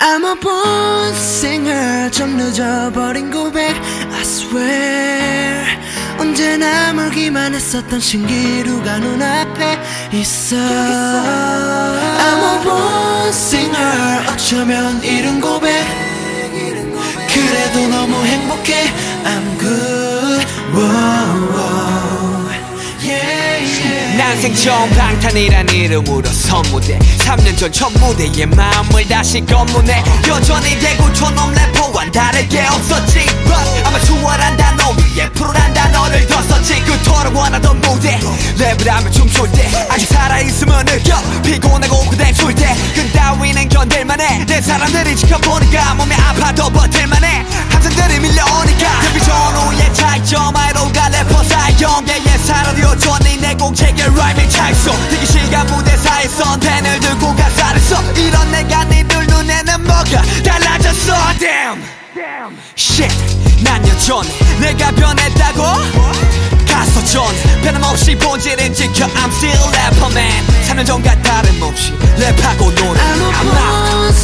I'm a born singer 좀 늦어버린 고백 I swear 언제나 멀기만 했었던 신기루가 눈앞에 있어 I'm a born singer 어쩌면 이른 고백 그래도 너무 행복해 I'm good Whoa, whoa. 난생 처음 방탄이란 이름으로 선무대. 3년 전 첫 무대에 마음을 다시 검문해. 여전히 대구 촌놈 래퍼와는 다르게 없었지. But 아마 추월한 단어 위에 프로란 단어를 더 썼지. 그토록 원하던 무대. 랩을 하며 춤출 때 아직 살아있음을 느껴. 피곤하고 고된 출퇴근. 그따위는 견딜만해. 내 사람들이 지켜보니까 몸이 아파도 버틸만해. 함성들이 밀려오니까. 데뷔 전후의 차이점 아 내 공책엔 라임이 차 있어 대기실과 무대 사이에선 펜을 들고 가사를 써. 이런 내가 니들 눈에는 뭐가 달라졌어. Damn. Shit. 난 여전히 내가 변했다고? 가서 전 변함없이 본질은 지켜. I'm still rapper man. 3년 전과 다름없이 랩하고 노래. I'm I'm out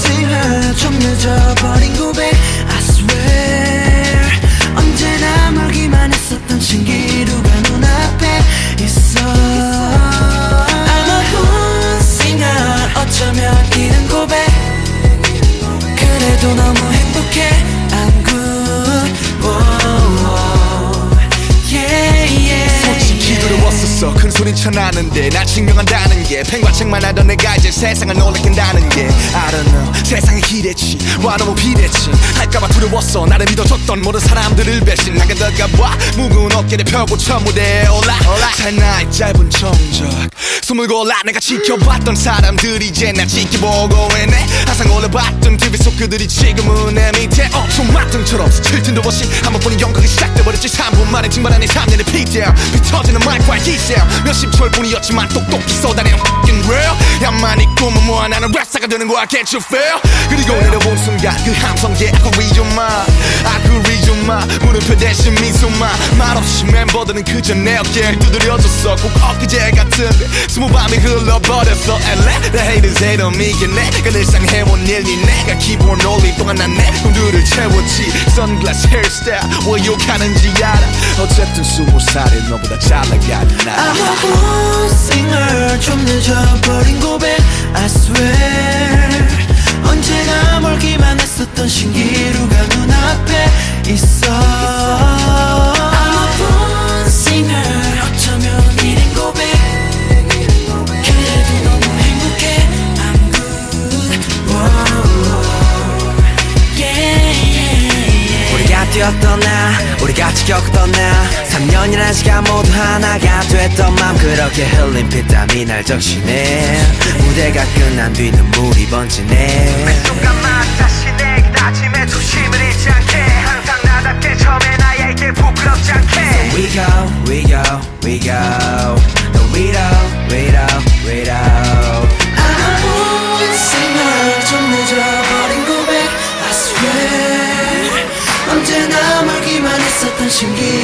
그래도 너무 행복해. I'm good. Whoa, whoa. Yeah, yeah, 솔직히. 두려웠었어. 큰 소린 쳐나는데 날 증명한다는 게. 팽과 책만 하던 내가 이제 세상을 놀래킨다는 게. I don't know. 세상에 기대치. 와 너무 비대치? 할까봐 두려웠어. 나를 믿어줬던 모든 사람들을 배신. 나가 들어가봐. 무거운 어깨를 펴고 첫 무대에 올라. 잘 나의 짧은 정적. 숨을 골라 내가 지켜봤던 사람들이 이제 날 지켜보고 있네. 항상 속 그들이 지금은 내 밑에 엄청 막등처럼 스칠 틈도 없이 한 번뿐인 연극이 시작돼버렸지. 3분 만에 증발한 내 3년의 피디야 비터지는 마이크와 기세 몇십 철뿐이었지만 똑똑히 쏟아내는 fucking real 야만이 꿈은 뭐야 나는 랩사가 되는 거야. Can't you feel? 그리고 내려본 순간 그 함성계 아구리 좀마 아구리 좀마 물음표 대신 미소마. 말없이 멤버들은 그저 내 어깨를 두드려줬어. 꼭 엊그제 같은데 스무 밤이 흘러버렸어 LA The haters hate on me 걔네 그 늘상 해온 일이 내가 기본 올린 동안 난내 꿈들을 채웠지. 선글라스 헤어스타일 왜 욕하는지 알아. 어쨌든 스무 살에 너보다 잘 나가는 나. I'm a born singer 좀 늦어버린 고백 I swear. 언제나 멀기만 했었던 신기루가 눈앞에 있어. I'm a born singer 어쩌면 이른 고백. 그래도 너무 행복해. I'm good. Whoa. Yeah, yeah, yeah. 우리가 뛰었던 나 우리가 지켰던 나 3년이란 시간 모두 하나가 됐던 맘 그렇게 흘린 피땀이 날 적시네 무대가 끝난 뒤 눈물이 번지네 순간만 자신의 다짐에 초심을 잃지 않게. 항상 나답게 처음에 나에게 부끄럽지 않게. We go, we go, we go. No we don't, we don't, we don't 고백